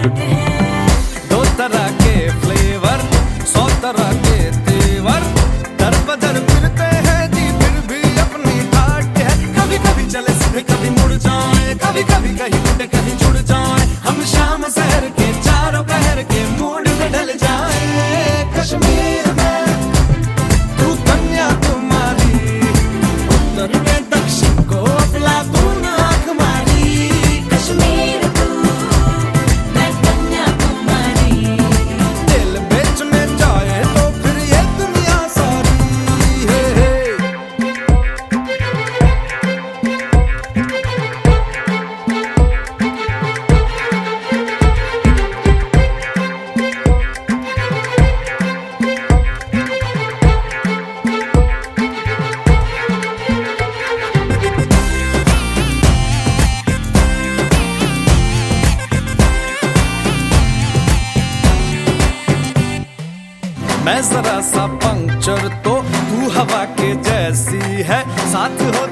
Thank you. मैं जरा सा पंक्चर तो तू हवा के जैसी है। साथ हो